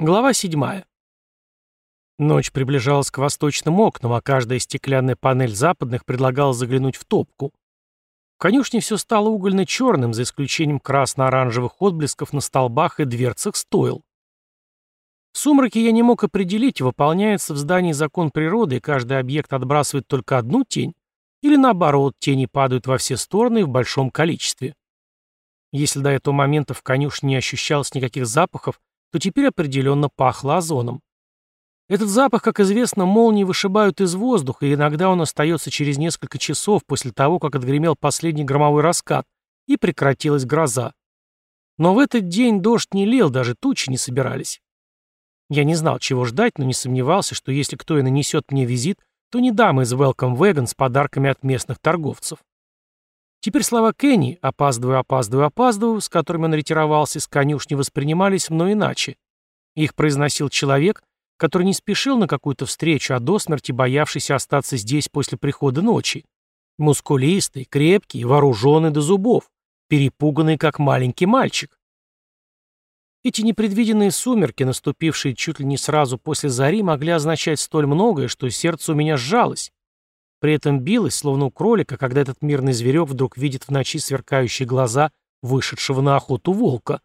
Глава 7. Ночь приближалась к восточным окнам, а каждая стеклянная панель западных предлагала заглянуть в топку. В конюшне все стало угольно-черным, за исключением красно-оранжевых отблесков на столбах и дверцах стоил. В сумраке я не мог определить, выполняется в здании закон природы, и каждый объект отбрасывает только одну тень, или наоборот, тени падают во все стороны в большом количестве. Если до этого момента в конюшне не ощущалось никаких запахов, то теперь определенно пахло озоном. Этот запах, как известно, молнии вышибают из воздуха, и иногда он остается через несколько часов после того, как отгремел последний громовой раскат, и прекратилась гроза. Но в этот день дождь не лил, даже тучи не собирались. Я не знал, чего ждать, но не сомневался, что если кто и нанесет мне визит, то не дам из Welcome Wagon с подарками от местных торговцев. Теперь слова Кенни «опаздываю, опаздываю, опаздываю», с которыми он ретировался из конюшни, воспринимались мной иначе. Их произносил человек, который не спешил на какую-то встречу, а до смерти боявшийся остаться здесь после прихода ночи. Мускулистый, крепкий, вооруженный до зубов, перепуганный, как маленький мальчик. Эти непредвиденные сумерки, наступившие чуть ли не сразу после зари, могли означать столь многое, что сердце у меня сжалось. При этом билось, словно у кролика, когда этот мирный зверек вдруг видит в ночи сверкающие глаза вышедшего на охоту волка.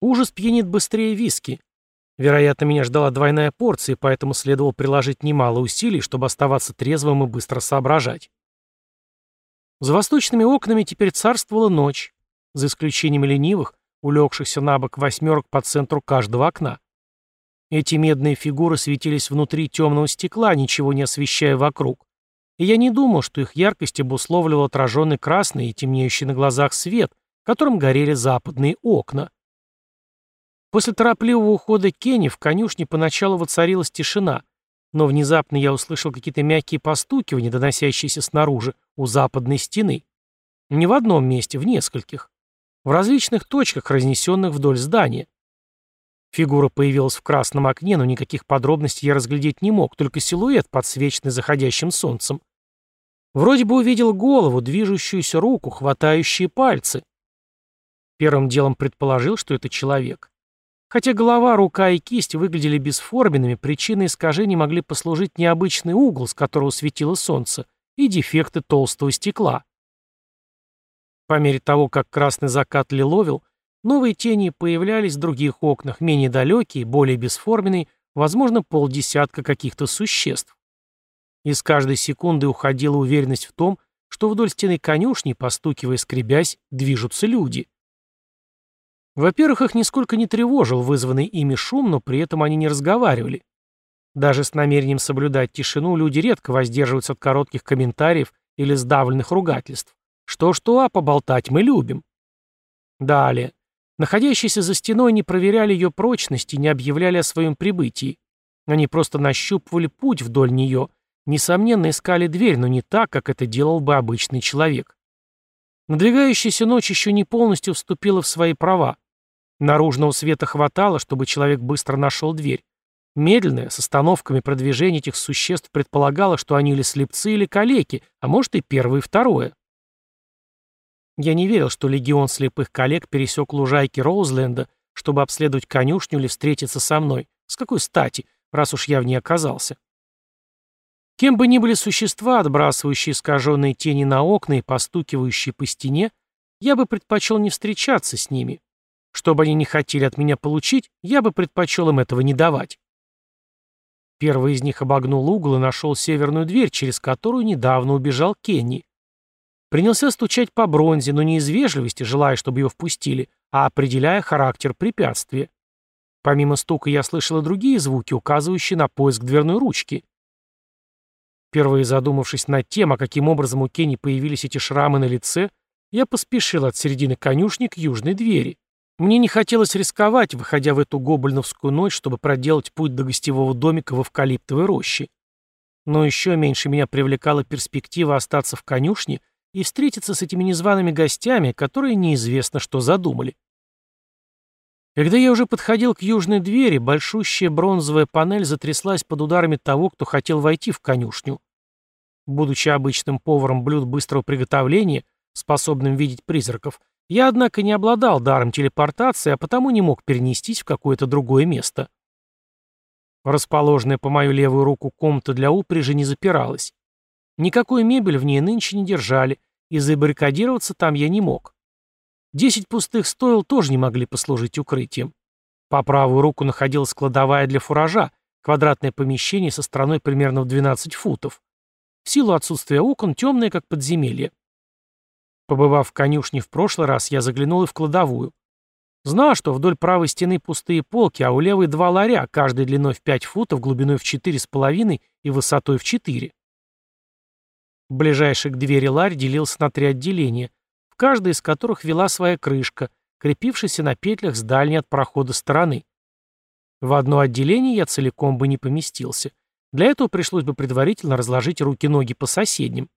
Ужас пьянит быстрее виски. Вероятно, меня ждала двойная порция, поэтому следовало приложить немало усилий, чтобы оставаться трезвым и быстро соображать. За восточными окнами теперь царствовала ночь, за исключением ленивых, улегшихся на бок восьмерок по центру каждого окна. Эти медные фигуры светились внутри темного стекла, ничего не освещая вокруг. И я не думал, что их яркость обусловливал отраженный красный и темнеющий на глазах свет, которым горели западные окна. После торопливого ухода Кенни в конюшне поначалу воцарилась тишина, но внезапно я услышал какие-то мягкие постукивания, доносящиеся снаружи, у западной стены. Не в одном месте, в нескольких. В различных точках, разнесенных вдоль здания. Фигура появилась в красном окне, но никаких подробностей я разглядеть не мог, только силуэт, подсвеченный заходящим солнцем. Вроде бы увидел голову, движущуюся руку, хватающие пальцы. Первым делом предположил, что это человек. Хотя голова, рука и кисть выглядели бесформенными, причиной искажений могли послужить необычный угол, с которого светило солнце, и дефекты толстого стекла. По мере того, как красный закат лиловил, Новые тени появлялись в других окнах, менее далекие, более бесформенные, возможно, полдесятка каких-то существ. Из каждой секунды уходила уверенность в том, что вдоль стены конюшни, постукивая скребясь, движутся люди. Во-первых, их нисколько не тревожил вызванный ими шум, но при этом они не разговаривали. Даже с намерением соблюдать тишину люди редко воздерживаются от коротких комментариев или сдавленных ругательств. Что-что, а поболтать мы любим. Далее. Находящиеся за стеной не проверяли ее прочность и не объявляли о своем прибытии. Они просто нащупывали путь вдоль нее, несомненно искали дверь, но не так, как это делал бы обычный человек. Надвигающаяся ночь еще не полностью вступила в свои права. Наружного света хватало, чтобы человек быстро нашел дверь. Медленное, с остановками продвижение этих существ предполагало, что они или слепцы, или калеки, а может и первое и второе. Я не верил, что легион слепых коллег пересек лужайки Роузленда, чтобы обследовать конюшню или встретиться со мной. С какой стати, раз уж я в ней оказался? Кем бы ни были существа, отбрасывающие искаженные тени на окна и постукивающие по стене, я бы предпочел не встречаться с ними. Что бы они ни хотели от меня получить, я бы предпочел им этого не давать. Первый из них обогнул угол и нашел северную дверь, через которую недавно убежал Кенни. Принялся стучать по бронзе, но не из вежливости, желая, чтобы его впустили, а определяя характер препятствия. Помимо стука я слышал и другие звуки, указывающие на поиск дверной ручки. Впервые задумавшись над тем, а каким образом у Кенни появились эти шрамы на лице, я поспешил от середины конюшни к южной двери. Мне не хотелось рисковать, выходя в эту гоблиновскую ночь, чтобы проделать путь до гостевого домика в эвкалиптовой роще. Но еще меньше меня привлекала перспектива остаться в конюшне и встретиться с этими незваными гостями, которые неизвестно что задумали. Когда я уже подходил к южной двери, большущая бронзовая панель затряслась под ударами того, кто хотел войти в конюшню. Будучи обычным поваром блюд быстрого приготовления, способным видеть призраков, Я, однако, не обладал даром телепортации, а потому не мог перенестись в какое-то другое место. Расположенная по мою левую руку комната для упряжи не запиралась. Никакой мебель в ней нынче не держали, и забаррикадироваться там я не мог. Десять пустых стоил тоже не могли послужить укрытием. По правую руку находилась кладовая для фуража, квадратное помещение со стороной примерно в 12 футов. В силу отсутствия окон темное, как подземелье. Побывав в конюшне в прошлый раз, я заглянул и в кладовую. Знал, что вдоль правой стены пустые полки, а у левой два ларя, каждый длиной в 5 футов, глубиной в 4,5 и высотой в 4. Ближайший к двери ларь делился на три отделения, в каждое из которых вела своя крышка, крепившаяся на петлях с дальней от прохода стороны. В одно отделение я целиком бы не поместился. Для этого пришлось бы предварительно разложить руки-ноги по соседним.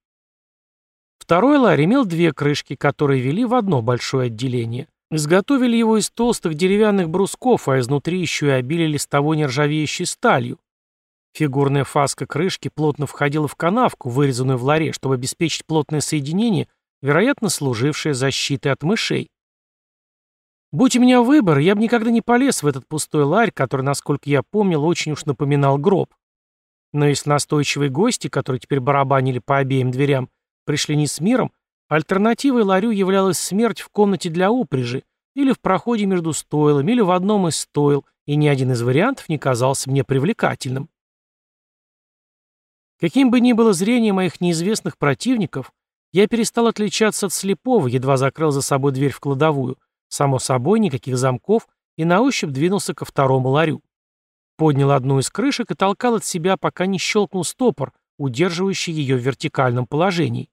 Второй ларь имел две крышки, которые вели в одно большое отделение. Изготовили его из толстых деревянных брусков, а изнутри еще и обили листовой нержавеющей сталью. Фигурная фаска крышки плотно входила в канавку, вырезанную в ларе, чтобы обеспечить плотное соединение, вероятно, служившее защитой от мышей. Будь у меня выбор, я бы никогда не полез в этот пустой ларь, который, насколько я помнил, очень уж напоминал гроб. Но если настойчивые гости, которые теперь барабанили по обеим дверям, пришли не с миром, альтернативой ларю являлась смерть в комнате для упряжи, или в проходе между стойлами, или в одном из стойл, и ни один из вариантов не казался мне привлекательным. Каким бы ни было зрение моих неизвестных противников, я перестал отличаться от слепого, едва закрыл за собой дверь в кладовую, само собой, никаких замков, и на ощупь двинулся ко второму ларю. Поднял одну из крышек и толкал от себя, пока не щелкнул стопор, удерживающий ее в вертикальном положении.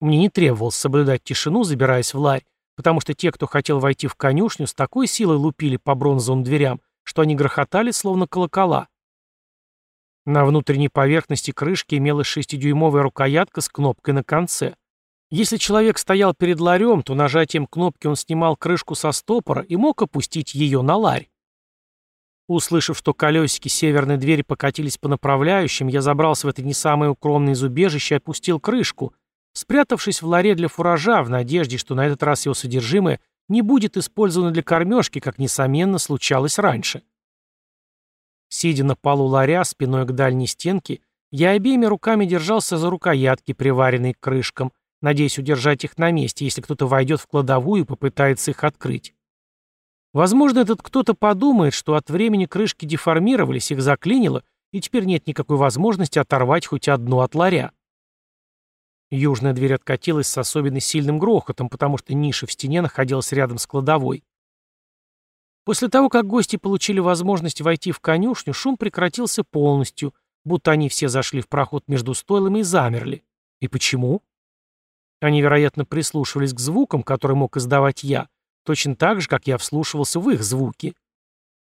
Мне не требовалось соблюдать тишину, забираясь в ларь, потому что те, кто хотел войти в конюшню, с такой силой лупили по бронзовым дверям, что они грохотали, словно колокола. На внутренней поверхности крышки имелась шестидюймовая рукоятка с кнопкой на конце. Если человек стоял перед ларем, то нажатием кнопки он снимал крышку со стопора и мог опустить ее на ларь. Услышав, что колесики северной двери покатились по направляющим, я забрался в это не самое укромное из убежища и опустил крышку, спрятавшись в ларе для фуража в надежде, что на этот раз его содержимое не будет использовано для кормежки, как, несомненно, случалось раньше. Сидя на полу ларя, спиной к дальней стенке, я обеими руками держался за рукоятки, приваренные к крышкам, надеясь удержать их на месте, если кто-то войдет в кладовую и попытается их открыть. Возможно, этот кто-то подумает, что от времени крышки деформировались, их заклинило, и теперь нет никакой возможности оторвать хоть одну от ларя. Южная дверь откатилась с особенно сильным грохотом, потому что ниша в стене находилась рядом с кладовой. После того, как гости получили возможность войти в конюшню, шум прекратился полностью, будто они все зашли в проход между стойлами и замерли. И почему? Они, вероятно, прислушивались к звукам, которые мог издавать я, точно так же, как я вслушивался в их звуки.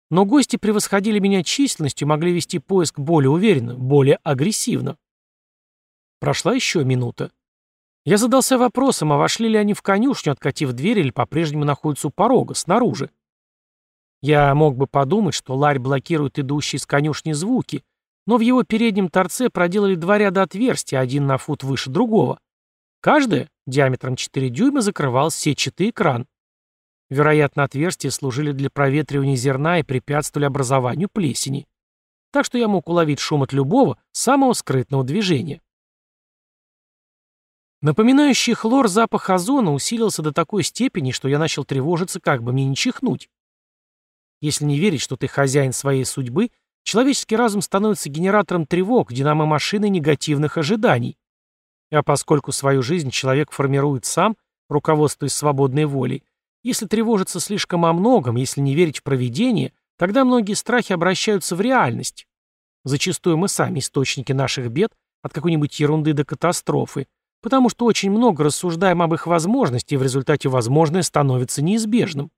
Но гости превосходили меня численностью и могли вести поиск более уверенно, более агрессивно. Прошла еще минута. Я задался вопросом, а вошли ли они в конюшню, откатив дверь, или по-прежнему находятся у порога, снаружи. Я мог бы подумать, что ларь блокирует идущие из конюшни звуки, но в его переднем торце проделали два ряда отверстий, один на фут выше другого. Каждое, диаметром 4 дюйма, закрывал сетчатый экран. Вероятно, отверстия служили для проветривания зерна и препятствовали образованию плесени. Так что я мог уловить шум от любого, самого скрытного движения. Напоминающий хлор запах озона усилился до такой степени, что я начал тревожиться, как бы мне не чихнуть. Если не верить, что ты хозяин своей судьбы, человеческий разум становится генератором тревог, динамо-машиной негативных ожиданий. А поскольку свою жизнь человек формирует сам, руководствуясь свободной волей, если тревожиться слишком о многом, если не верить в провидение, тогда многие страхи обращаются в реальность. Зачастую мы сами источники наших бед, от какой-нибудь ерунды до катастрофы, потому что очень много рассуждаем об их возможности, и в результате возможное становится неизбежным.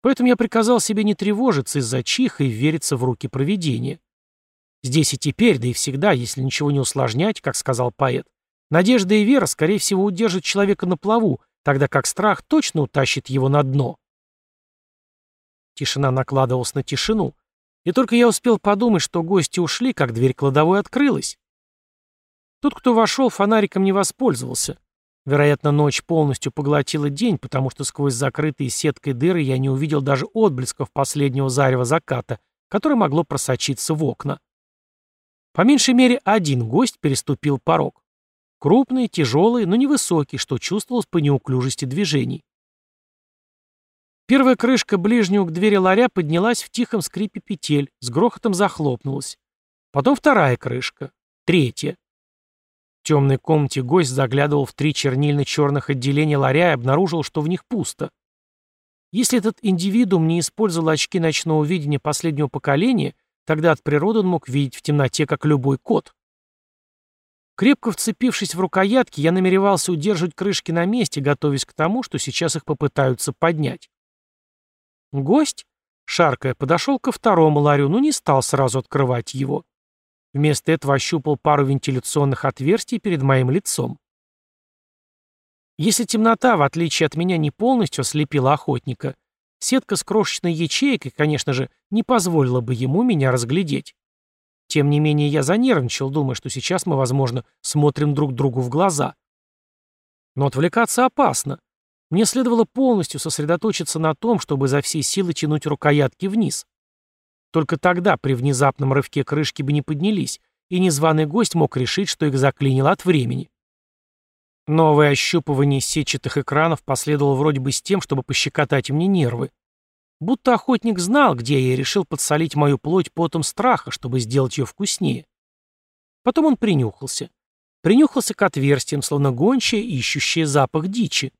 Поэтому я приказал себе не тревожиться из-за чиха и вериться в руки провидения. Здесь и теперь, да и всегда, если ничего не усложнять, как сказал поэт, надежда и вера, скорее всего, удержат человека на плаву, тогда как страх точно утащит его на дно. Тишина накладывалась на тишину, и только я успел подумать, что гости ушли, как дверь кладовой открылась. Тот, кто вошел, фонариком не воспользовался. Вероятно, ночь полностью поглотила день, потому что сквозь закрытые сеткой дыры я не увидел даже отблесков последнего зарева заката, которое могло просочиться в окна. По меньшей мере, один гость переступил порог. Крупный, тяжелый, но невысокий, что чувствовалось по неуклюжести движений. Первая крышка ближнего к двери ларя поднялась в тихом скрипе петель, с грохотом захлопнулась. Потом вторая крышка. Третья темной комнате гость заглядывал в три чернильно-черных отделения ларя и обнаружил, что в них пусто. Если этот индивидуум не использовал очки ночного видения последнего поколения, тогда от природы он мог видеть в темноте, как любой кот. Крепко вцепившись в рукоятки, я намеревался удерживать крышки на месте, готовясь к тому, что сейчас их попытаются поднять. Гость, шаркая, подошел ко второму ларю, но не стал сразу открывать его. Вместо этого ощупал пару вентиляционных отверстий перед моим лицом. Если темнота, в отличие от меня, не полностью ослепила охотника, сетка с крошечной ячейкой, конечно же, не позволила бы ему меня разглядеть. Тем не менее, я занервничал, думая, что сейчас мы, возможно, смотрим друг другу в глаза. Но отвлекаться опасно. Мне следовало полностью сосредоточиться на том, чтобы за всей силы тянуть рукоятки вниз. Только тогда при внезапном рывке крышки бы не поднялись, и незваный гость мог решить, что их заклинило от времени. Новое ощупывание сетчатых экранов последовало вроде бы с тем, чтобы пощекотать мне нервы. Будто охотник знал, где я, и решил подсолить мою плоть потом страха, чтобы сделать ее вкуснее. Потом он принюхался. Принюхался к отверстиям, словно гончая, ищущая запах дичи.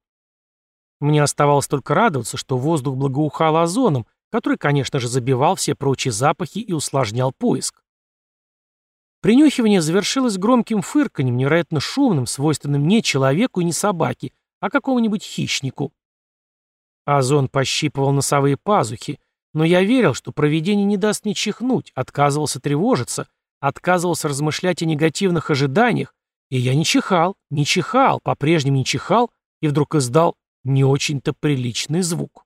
Мне оставалось только радоваться, что воздух благоухал озоном, который, конечно же, забивал все прочие запахи и усложнял поиск. Принюхивание завершилось громким фырканьем, невероятно шумным, свойственным не человеку и не собаке, а какому-нибудь хищнику. Озон пощипывал носовые пазухи, но я верил, что провидение не даст мне чихнуть, отказывался тревожиться, отказывался размышлять о негативных ожиданиях, и я не чихал, не чихал, по-прежнему не чихал, и вдруг издал не очень-то приличный звук.